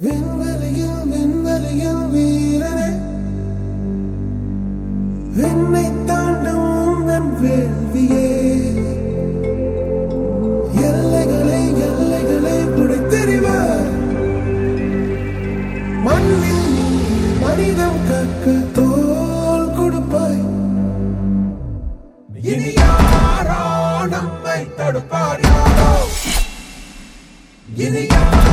விண்வெளியில் விண்வெளியில் வீரனே விண்ணை தாண்டும் உந்தன் வேள்வியே. எல்லைகளை எல்லைகளை உடைத்தெறிவார் மண்ணில் நீ மனிதம் கக்க தோல் கொடுப்பாய். இனி யாரோ நம்மை தடுப்பார் யாரோ? இனி யாரோ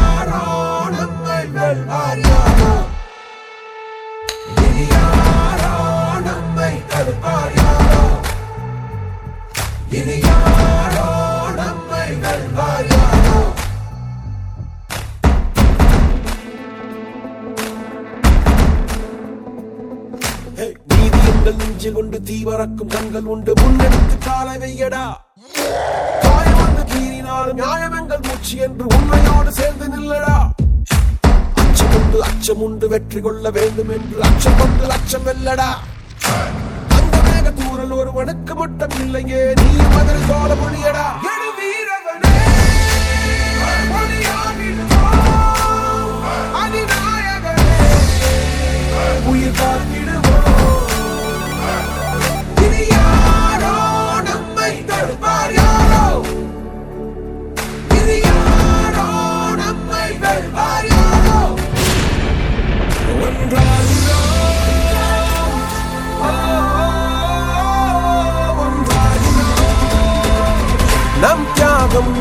இனி யாரோ நம்மை வெல்வார் யாரோ நீதி எங்கள் நெஞ்சில் உண்டு தீவரக்கும் கண்கள் உண்டு. முன்னெடுத்து காலை வையடா. காயம் வந்து கீறினாலும் நியாயமெங்கள் மூச்சு என்று உண்மையோடு சேர்ந்து நில்லடா. அச்சம் உண்டு அச்சம் உண்டு. வெற்றி கொள்ள வேண்டும் என்று அச்சம் கொண்டு அச்சம் வெல்லடா. மேக ஒரு ஒருவனுக்கு மட்டும் இல்லையே. நீ மதுரை சோழ முடியடா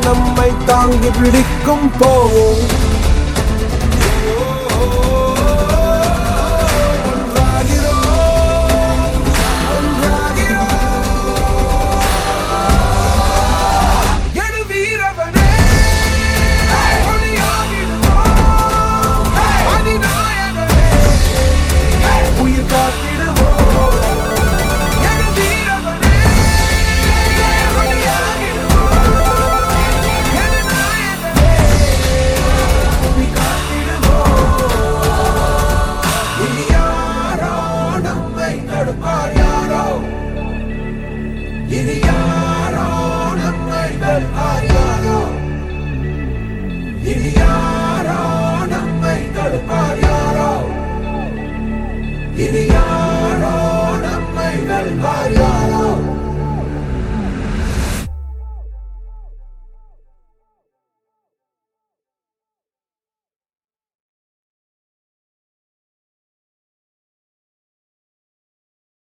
நம்மை தாங்கி பிடிக்கும் போவோம்.